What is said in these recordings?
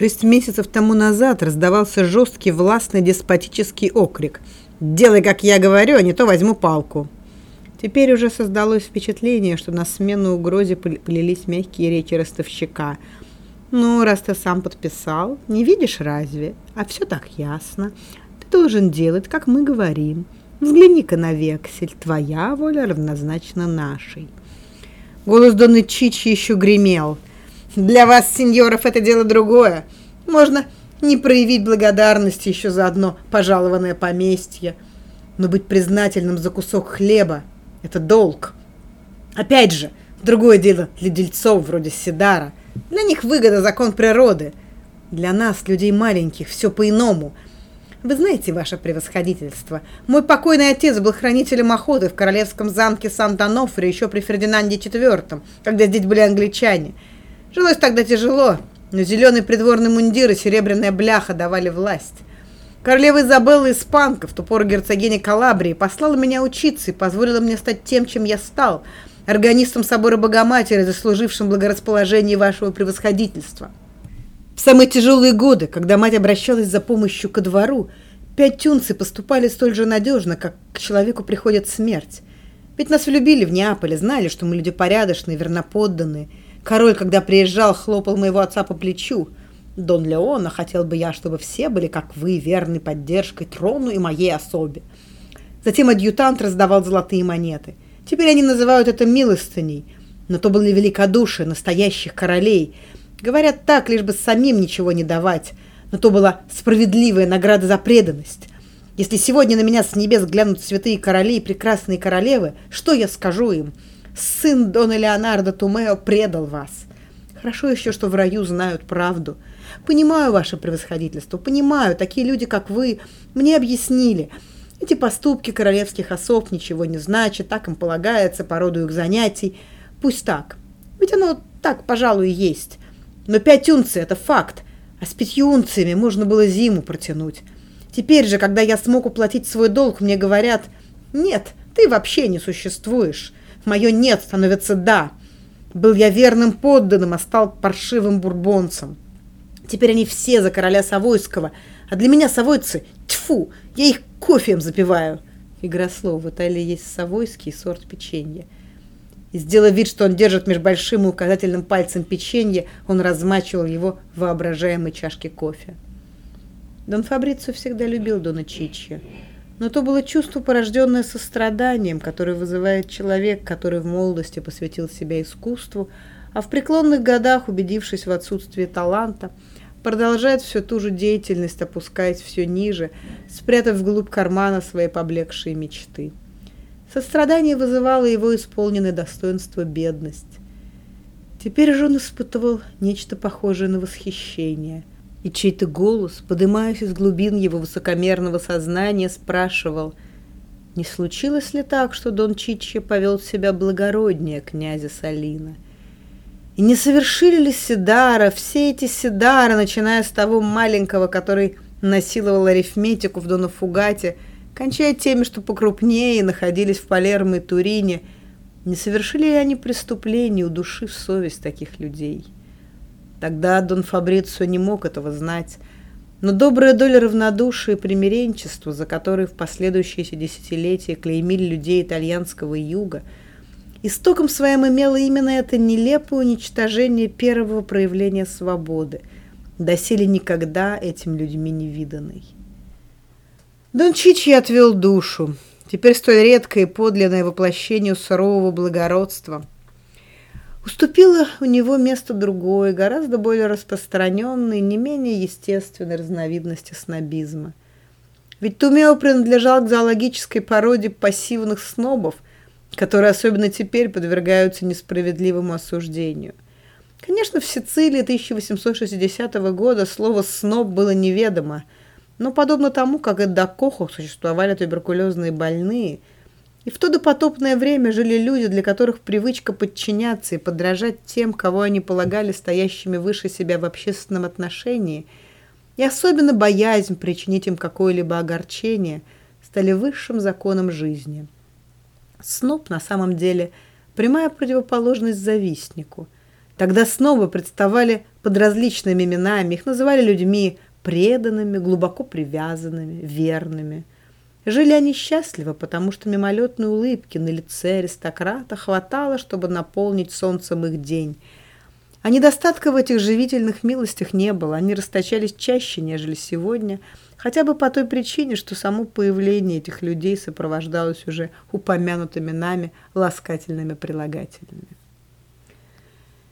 Шесть месяцев тому назад раздавался жесткий, властный, деспотический окрик. «Делай, как я говорю, а не то возьму палку». Теперь уже создалось впечатление, что на смену угрозе полились мягкие речи ростовщика. «Ну, раз ты сам подписал, не видишь разве? А все так ясно. Ты должен делать, как мы говорим. Взгляни-ка на вексель, твоя воля равнозначна нашей». Голос Донны Чичи еще гремел – для вас, сеньоров, это дело другое. Можно не проявить благодарности еще за одно пожалованное поместье, но быть признательным за кусок хлеба – это долг. Опять же, другое дело для дельцов вроде Сидара. Для них выгода – закон природы. Для нас, людей маленьких, все по-иному. Вы знаете, ваше превосходительство, мой покойный отец был хранителем охоты в королевском замке Санта-Нофре еще при Фердинанде IV, когда здесь были англичане – Жилось тогда тяжело, но зеленый придворный мундир и серебряная бляха давали власть. Королева Изабелла Испанка, в ту пору герцогиня Калабрии, послала меня учиться и позволила мне стать тем, чем я стал, органистом собора Богоматери, заслужившим благорасположение вашего превосходительства. В самые тяжелые годы, когда мать обращалась за помощью ко двору, пять тюнцы поступали столь же надежно, как к человеку приходит смерть. Ведь нас влюбили в Неаполе, знали, что мы люди порядочные, верноподданные – Король, когда приезжал, хлопал моего отца по плечу. Дон Леона хотел бы я, чтобы все были, как вы, верной поддержкой трону и моей особе. Затем адъютант раздавал золотые монеты. Теперь они называют это милостыней, но то были великодушие настоящих королей. Говорят так, лишь бы самим ничего не давать, но то была справедливая награда за преданность. Если сегодня на меня с небес глянут святые короли и прекрасные королевы, что я скажу им – Сын Дона Леонардо Тумео предал вас. Хорошо еще, что в раю знают правду. Понимаю ваше превосходительство, понимаю, такие люди, как вы, мне объяснили. Эти поступки королевских особ ничего не значат, так им полагается по роду их занятий. Пусть так. Ведь оно так, пожалуй, и есть. Но пять унций – это факт, а с пятью унциями можно было зиму протянуть. Теперь же, когда я смог уплатить свой долг, мне говорят, нет, ты вообще не существуешь. Мое «нет» становится «да». Был я верным подданным, а стал паршивым бурбонцем. Теперь они все за короля Савойского, а для меня савойцы, тьфу, я их кофеем запиваю. Игра слов. В Италии есть савойский сорт печенья. И сделав вид, что он держит между большим и указательным пальцем печенье, он размачивал его в воображаемой чашке кофе. Дон Фабрицио всегда любил Дона Чичья но то было чувство, порожденное состраданием, которое вызывает человек, который в молодости посвятил себя искусству, а в преклонных годах, убедившись в отсутствии таланта, продолжает всю ту же деятельность, опускаясь все ниже, спрятав вглубь кармана свои поблекшие мечты. Сострадание вызывало его исполненное достоинство бедность. Теперь же он испытывал нечто похожее на восхищение – и чей-то голос, подымаясь из глубин его высокомерного сознания, спрашивал, не случилось ли так, что Дон Чичи повел себя благороднее князя Салина? И не совершили ли Сидара, все эти Сидары, начиная с того маленького, который насиловал арифметику в Дона Фугате, кончая теми, что покрупнее, находились в Палермо и Турине, не совершили ли они преступлений, удушив совесть таких людей?» Тогда Дон Фабрицио не мог этого знать, но добрая доля равнодушия и примиренчества, за которые в последующие десятилетия клеймили людей итальянского юга, истоком своим имело именно это нелепое уничтожение первого проявления свободы, доселе никогда этим людьми не виданной. Дон Чичи отвел душу, теперь столь редкое и подлинное воплощение сурового благородства – уступило у него место другой, гораздо более распространенной, не менее естественной разновидности снобизма. Ведь Тумео принадлежал к зоологической породе пассивных снобов, которые особенно теперь подвергаются несправедливому осуждению. Конечно, в Сицилии 1860 года слово «сноб» было неведомо, но подобно тому, как и до Кохо существовали туберкулезные больные – и в то допотопное время жили люди, для которых привычка подчиняться и подражать тем, кого они полагали стоящими выше себя в общественном отношении, и особенно боязнь причинить им какое-либо огорчение, стали высшим законом жизни. Сноб на самом деле прямая противоположность завистнику. Тогда снобы представали под различными именами. Их называли людьми преданными, глубоко привязанными, верными. Жили они счастливо, потому что мимолетной улыбки на лице аристократа хватало, чтобы наполнить солнцем их день. А недостатка в этих живительных милостях не было, они расточались чаще, нежели сегодня, хотя бы по той причине, что само появление этих людей сопровождалось уже упомянутыми нами ласкательными прилагательными.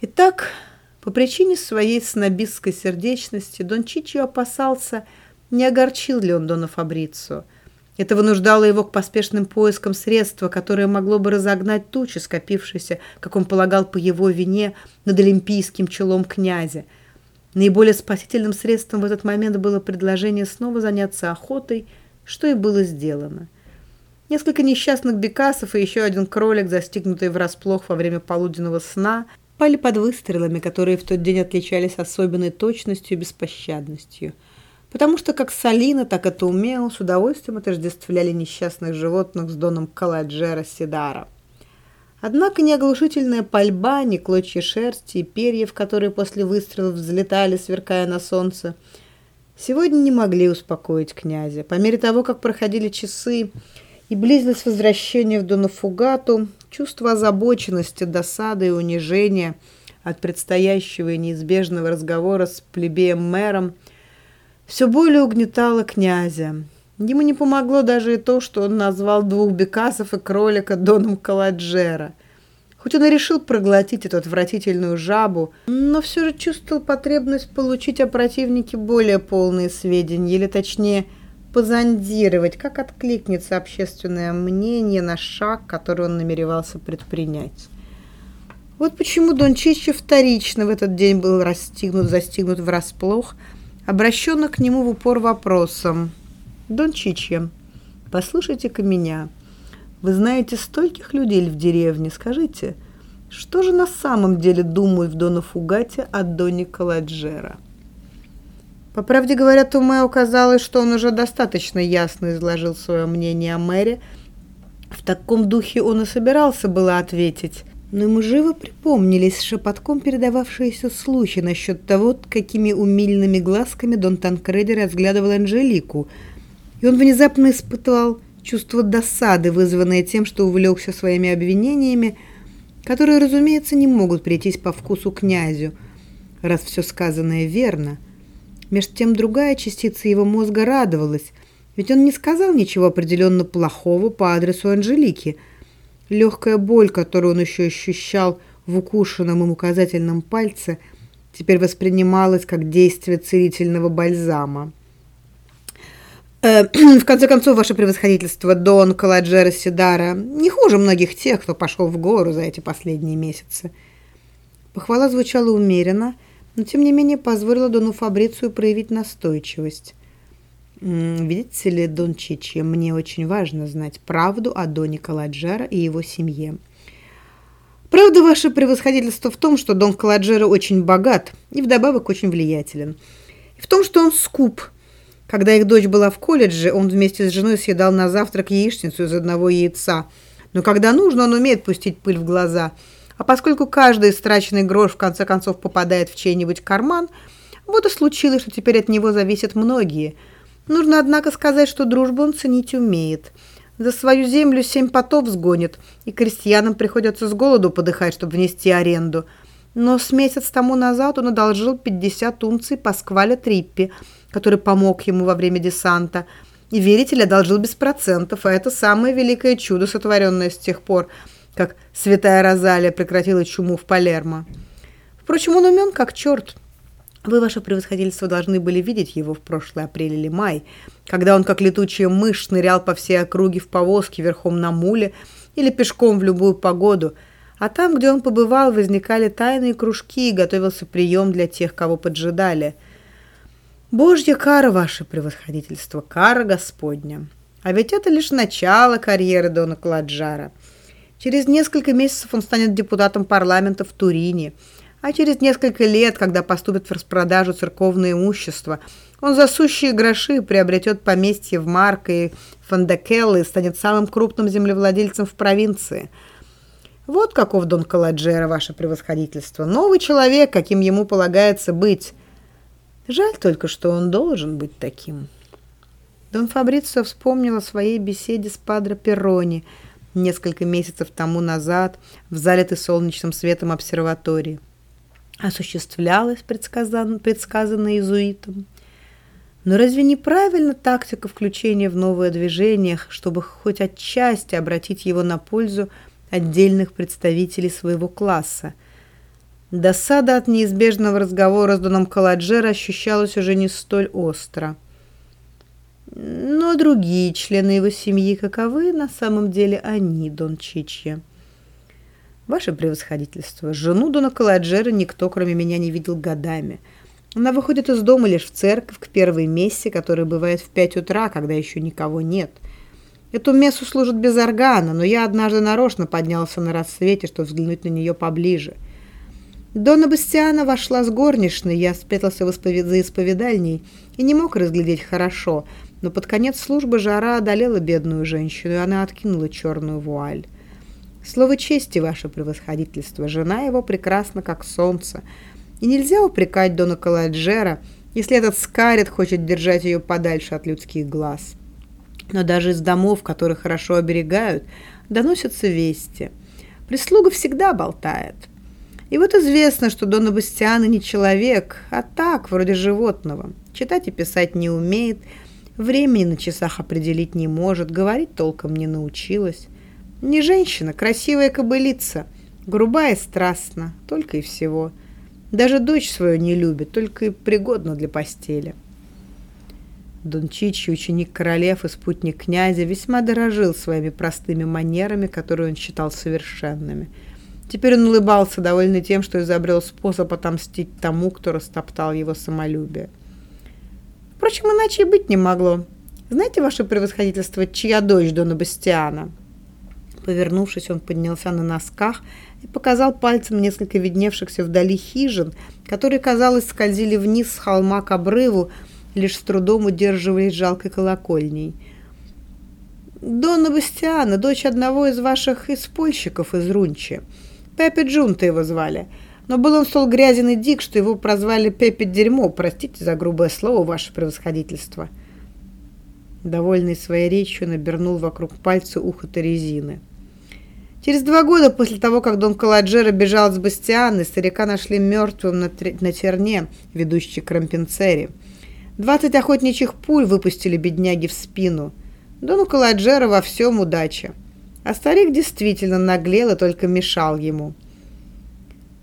Итак, по причине своей снобистской сердечности Дон Чичио опасался, не огорчил ли он Дона Фабрицио. Это вынуждало его к поспешным поискам средства, которое могло бы разогнать тучи, скопившиеся, как он полагал, по его вине над олимпийским челом князя. Наиболее спасительным средством в этот момент было предложение снова заняться охотой, что и было сделано. Несколько несчастных бекасов и еще один кролик, застигнутый врасплох во время полуденного сна – пали под выстрелами, которые в тот день отличались особенной точностью и беспощадностью. Потому что как Салина, так и Тумео с удовольствием отождествляли несчастных животных с доном Каладжера Сидара. Однако ни оглушительная пальба, ни клочья шерсти и перьев, которые после выстрелов взлетали, сверкая на солнце, сегодня не могли успокоить князя. По мере того, как проходили часы и близилось возвращение в Донафугату, Чувство озабоченности, досады и унижения от предстоящего и неизбежного разговора с плебеем-мэром все более угнетало князя. Ему не помогло даже и то, что он назвал двух бекасов и кролика Доном Каладжера. Хоть он и решил проглотить эту отвратительную жабу, но все же чувствовал потребность получить о противнике более полные сведения, или точнее – позондировать, как откликнется общественное мнение на шаг, который он намеревался предпринять. Вот почему Дон Чичо вторично в этот день был расстигнут, застигнут врасплох, обращенно к нему в упор вопросом. «Дон Чичо, послушайте-ка меня. Вы знаете стольких людей в деревне, скажите, что же на самом деле думают в Дона Фугате о Доне Каладжера?» По правде говоря, Туме оказалось, что он уже достаточно ясно изложил свое мнение о мэре. В таком духе он и собирался было ответить. Но ему живо припомнились шепотком передававшиеся слухи насчет того, какими умильными глазками Дон Танкреди разглядывал Анжелику. И он внезапно испытывал чувство досады, вызванное тем, что увлекся своими обвинениями, которые, разумеется, не могут прийтись по вкусу князю, раз все сказанное верно – Между тем другая частица его мозга радовалась, ведь он не сказал ничего определенно плохого по адресу Анжелики. Легкая боль, которую он еще ощущал в укушенном им указательном пальце, теперь воспринималась как действие целительного бальзама. Э, в конце концов, ваше превосходительство, Дон Каладжера Сидара не хуже многих тех, кто пошел в гору за эти последние месяцы. Похвала звучала умеренно – но тем не менее позволила Дону Фабрицию проявить настойчивость. «Видите ли, Дон Чичи, мне очень важно знать правду о Доне Каладжера и его семье. Правда, ваше превосходительство в том, что Дон Каладжера очень богат и вдобавок очень влиятелен. И в том, что он скуп. Когда их дочь была в колледже, он вместе с женой съедал на завтрак яичницу из одного яйца. Но когда нужно, он умеет пустить пыль в глаза – а поскольку каждый страченный грош в конце концов попадает в чей-нибудь карман, вот и случилось, что теперь от него зависят многие. Нужно, однако, сказать, что дружбу он ценить умеет. За свою землю семь потов сгонит, и крестьянам приходится с голоду подыхать, чтобы внести аренду. Но с месяц тому назад он одолжил 50 унций Паскваля Триппи, который помог ему во время десанта. И веритель одолжил без процентов, а это самое великое чудо, сотворенное с тех пор – как святая Розалия прекратила чуму в Палермо. Впрочем, он умен как черт. Вы, ваше превосходительство, должны были видеть его в прошлый апрель или май, когда он, как летучая мышь, нырял по всей округе в повозке верхом на муле или пешком в любую погоду, а там, где он побывал, возникали тайные кружки и готовился прием для тех, кого поджидали. Божья кара, ваше превосходительство, кара Господня. А ведь это лишь начало карьеры Дона Кладжара. Через несколько месяцев он станет депутатом парламента в Турине, а через несколько лет, когда поступит в распродажу церковное имущество, он за сущие гроши приобретет поместье в Марко и Фандакелло и станет самым крупным землевладельцем в провинции. Вот каков Дон Каладжера, ваше превосходительство. Новый человек, каким ему полагается быть. Жаль только, что он должен быть таким. Дон Фабрицио вспомнил о своей беседе с Падро Перрони несколько месяцев тому назад в залитой солнечным светом обсерватории. Осуществлялось предсказанное, предсказанное иезуитом. Но разве неправильно тактика включения в новое движение, чтобы хоть отчасти обратить его на пользу отдельных представителей своего класса? Досада от неизбежного разговора с Доном Каладжера ощущалась уже не столь остро. Но другие члены его семьи каковы на самом деле они, Дон Чичья? Ваше превосходительство, жену Дона Каладжера никто, кроме меня, не видел годами. Она выходит из дома лишь в церковь к первой мессе, которая бывает в пять утра, когда еще никого нет. Эту мессу служат без органа, но я однажды нарочно поднялся на рассвете, чтобы взглянуть на нее поближе. Дона Бастиана вошла с горничной, я спрятался исповед... за исповедальней и не мог разглядеть хорошо – но под конец службы жара одолела бедную женщину, и она откинула черную вуаль. Слово чести, ваше превосходительство, жена его прекрасна, как солнце, и нельзя упрекать Дона Каладжера, если этот скарит хочет держать ее подальше от людских глаз. Но даже из домов, которые хорошо оберегают, доносятся вести. Прислуга всегда болтает. И вот известно, что Дона Бастиана не человек, а так, вроде животного. Читать и писать не умеет – Времени на часах определить не может, говорить толком не научилась. Не женщина, красивая кобылица, грубая страстна, только и всего. Даже дочь свою не любит, только и пригодна для постели. Дон Чичи, ученик королев и спутник князя, весьма дорожил своими простыми манерами, которые он считал совершенными. Теперь он улыбался, довольный тем, что изобрел способ отомстить тому, кто растоптал его самолюбие. Впрочем, иначе и быть не могло. Знаете, ваше превосходительство, чья дочь Дона Бастиана?» Повернувшись, он поднялся на носках и показал пальцем несколько видневшихся вдали хижин, которые, казалось, скользили вниз с холма к обрыву, лишь с трудом удерживались жалкой колокольней. «Дона Бастиана, дочь одного из ваших испольщиков из Рунчи. Пеппи Джунта его звали. Но был он столь грязен и дик, что его прозвали Пеппи Дерьмо. Простите за грубое слово, ваше превосходительство. Довольный своей речью, набернул вокруг пальца ухо Терезины. Через два года после того, как Дон Каладжера бежал с Бастианы, старика нашли мертвым на, на терне, ведущей к Рампинцере. Двадцать охотничьих пуль выпустили бедняги в спину. Дону Каладжера во всем удача. А старик действительно наглел и только мешал ему.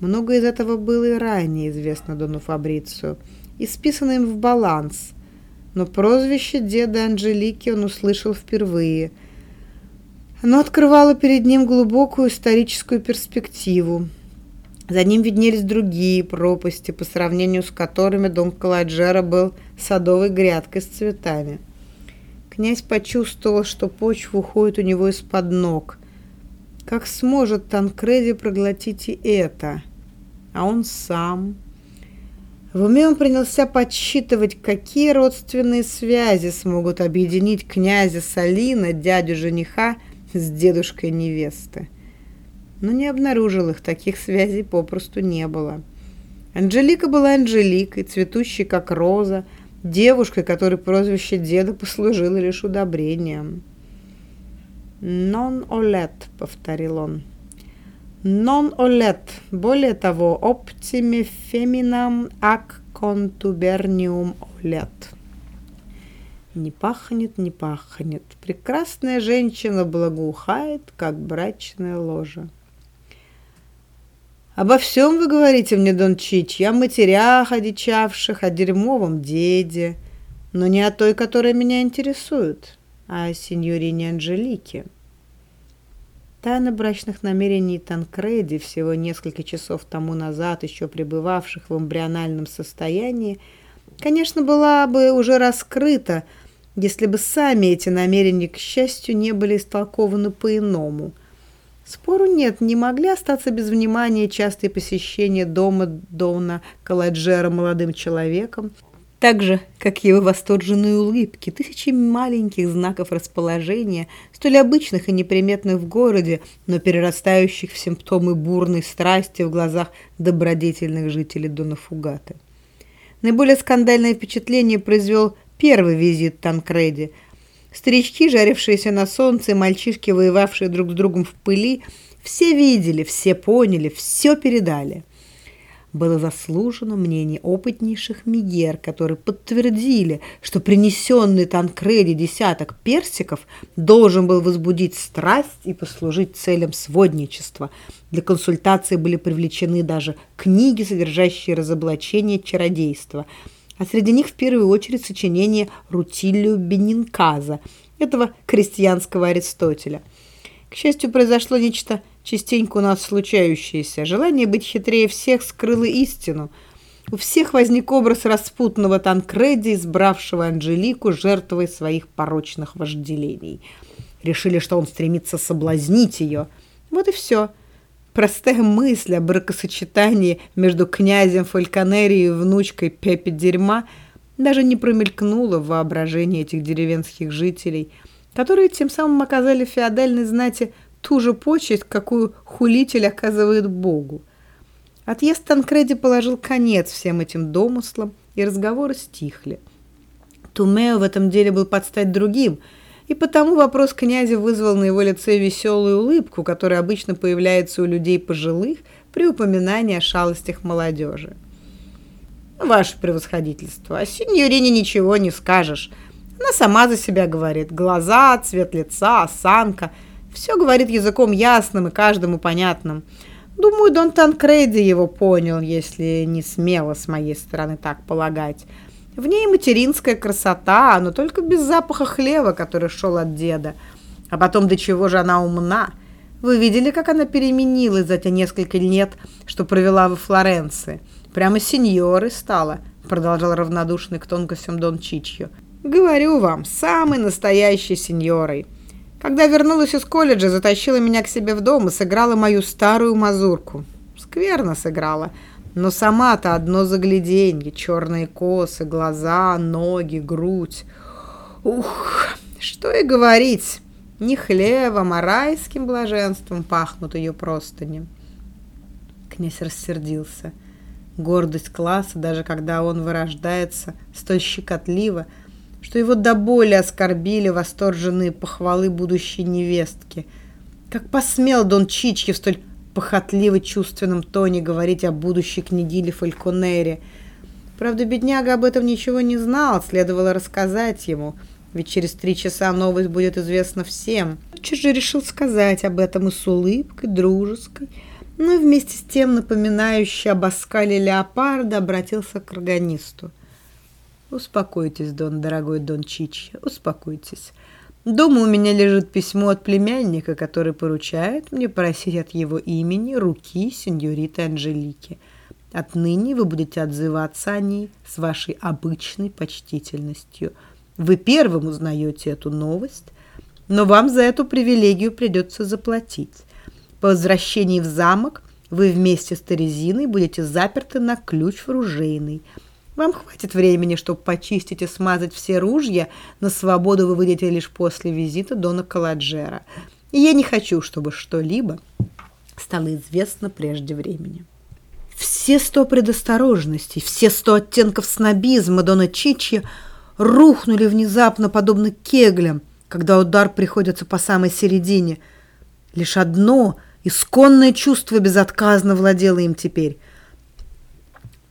Много из этого было и ранее известно Дону Фабрицию и списано им в баланс, но прозвище деда Анжелики он услышал впервые. Оно открывало перед ним глубокую историческую перспективу. За ним виднелись другие пропасти, по сравнению с которыми дом Каладжера был садовой грядкой с цветами. Князь почувствовал, что почва уходит у него из-под ног. Как сможет Танкреди проглотить и это? а он сам. В уме он принялся подсчитывать, какие родственные связи смогут объединить князя Салина, дядю жениха, с дедушкой невесты. Но не обнаружил их, таких связей попросту не было. Анжелика была Анжеликой, цветущей как роза, девушкой, которой прозвище деда послужило лишь удобрением. «Non олет», — повторил он. Non olet, более того, optime feminam ac contubernium olet. Не пахнет, не пахнет. Прекрасная женщина благоухает, как брачная ложа. Обо всем вы говорите мне, Дон Чич, о матерях одичавших, о дерьмовом деде, но не о той, которая меня интересует, а о сеньорине Анжелике. Тайна брачных намерений Танкреди, всего несколько часов тому назад еще пребывавших в эмбриональном состоянии, конечно, была бы уже раскрыта, если бы сами эти намерения, к счастью, не были истолкованы по-иному. Спору нет, не могли остаться без внимания частые посещения дома Дона Каладжера молодым человеком, так же, как его восторженные улыбки, тысячи маленьких знаков расположения, столь обычных и неприметных в городе, но перерастающих в симптомы бурной страсти в глазах добродетельных жителей Дона Фугата. Наиболее скандальное впечатление произвел первый визит Танкреди. Старички, жарившиеся на солнце, мальчишки, воевавшие друг с другом в пыли, все видели, все поняли, все передали – было заслужено мнение опытнейших мигер, которые подтвердили, что принесенный Танкреди десяток персиков должен был возбудить страсть и послужить целям сводничества. Для консультации были привлечены даже книги, содержащие разоблачение чародейства, а среди них в первую очередь сочинение Рутилио Бенинказа, этого крестьянского Аристотеля. К счастью, произошло нечто частенько у нас случающееся. Желание быть хитрее всех скрыло истину. У всех возник образ распутного Танкреди, избравшего Анжелику жертвой своих порочных вожделений. Решили, что он стремится соблазнить ее. Вот и все. Простая мысль о бракосочетании между князем Фальконери и внучкой Пепе Дерьма даже не промелькнула в воображении этих деревенских жителей, которые тем самым оказали феодальной знати – ту же почесть, какую хулитель оказывает Богу. Отъезд Танкреди положил конец всем этим домыслам, и разговоры стихли. Тумео в этом деле был под другим, и потому вопрос князя вызвал на его лице веселую улыбку, которая обычно появляется у людей пожилых при упоминании о шалостях молодежи. «Ваше превосходительство, о синьорине ничего не скажешь. Она сама за себя говорит. Глаза, цвет лица, осанка – все говорит языком ясным и каждому понятным. Думаю, Дон Танкреди его понял, если не смело с моей стороны так полагать. В ней материнская красота, но только без запаха хлева, который шел от деда. А потом до чего же она умна. Вы видели, как она переменилась за те несколько лет, что провела во Флоренции? Прямо сеньорой стала, продолжал равнодушный к тонкостям Дон Чичьо. Говорю вам, самой настоящей сеньорой. Когда вернулась из колледжа, затащила меня к себе в дом и сыграла мою старую мазурку. Скверно сыграла, но сама-то одно загляденье, черные косы, глаза, ноги, грудь. Ух, что и говорить, не хлебом, а райским блаженством пахнут ее простыни. Князь рассердился. Гордость класса, даже когда он вырождается столь щекотливо – что его до боли оскорбили восторженные похвалы будущей невестки. Как посмел Дон Чички в столь похотливо чувственном тоне говорить о будущей княгиле Фальконере. Правда, бедняга об этом ничего не знал, следовало рассказать ему, ведь через три часа новость будет известна всем. Чуть же решил сказать об этом и с улыбкой, дружеской, но вместе с тем напоминающий об оскале леопарда обратился к органисту. Успокойтесь, Дон, дорогой Дон Чич, успокойтесь. Дома у меня лежит письмо от племянника, который поручает мне просить от его имени руки сеньориты Анжелики. Отныне вы будете отзываться о ней с вашей обычной почтительностью. Вы первым узнаете эту новость, но вам за эту привилегию придется заплатить. По возвращении в замок вы вместе с Терезиной будете заперты на ключ в ружейный – вам хватит времени, чтобы почистить и смазать все ружья. На свободу вы выйдете лишь после визита Дона Каладжера. И я не хочу, чтобы что-либо стало известно прежде времени. Все сто предосторожностей, все сто оттенков снобизма Дона Чичи рухнули внезапно, подобно кеглям, когда удар приходится по самой середине. Лишь одно исконное чувство безотказно владело им теперь —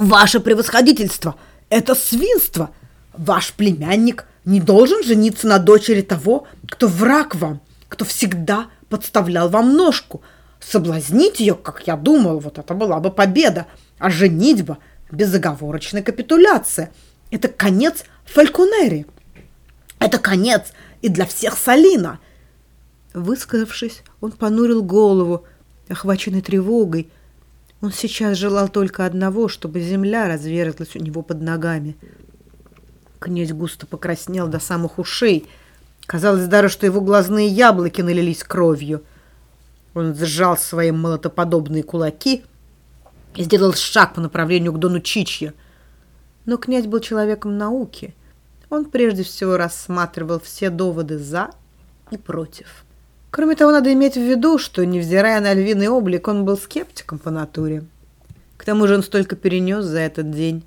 «Ваше превосходительство! Это свинство! Ваш племянник не должен жениться на дочери того, кто враг вам, кто всегда подставлял вам ножку. Соблазнить ее, как я думал, вот это была бы победа, а женитьба – безоговорочная капитуляция. Это конец Фальконери. Это конец и для всех Салина!» Высказавшись, он понурил голову, охваченный тревогой, он сейчас желал только одного, чтобы земля разверзлась у него под ногами. Князь густо покраснел до самых ушей. Казалось даже, что его глазные яблоки налились кровью. Он сжал свои молотоподобные кулаки и сделал шаг по направлению к Дону Чичья. Но князь был человеком науки. Он прежде всего рассматривал все доводы «за» и «против». Кроме того, надо иметь в виду, что, невзирая на львиный облик, он был скептиком по натуре. К тому же он столько перенес за этот день.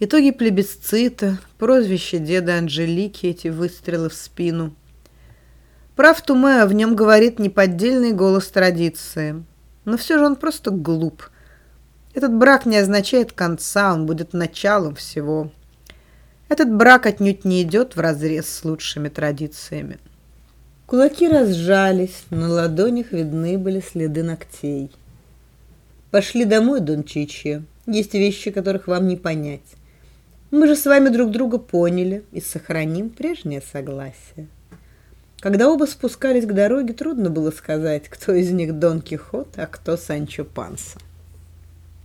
Итоги плебисцита, прозвище деда Анжелики, эти выстрелы в спину. Прав Туме, в нем говорит неподдельный голос традиции. Но все же он просто глуп. Этот брак не означает конца, он будет началом всего. Этот брак отнюдь не идет вразрез с лучшими традициями. Кулаки разжались, на ладонях видны были следы ногтей. Пошли домой, Дон Чичи. Есть вещи, которых вам не понять. Мы же с вами друг друга поняли и сохраним прежнее согласие. Когда оба спускались к дороге, трудно было сказать, кто из них Дон Кихот, а кто Санчо Панса.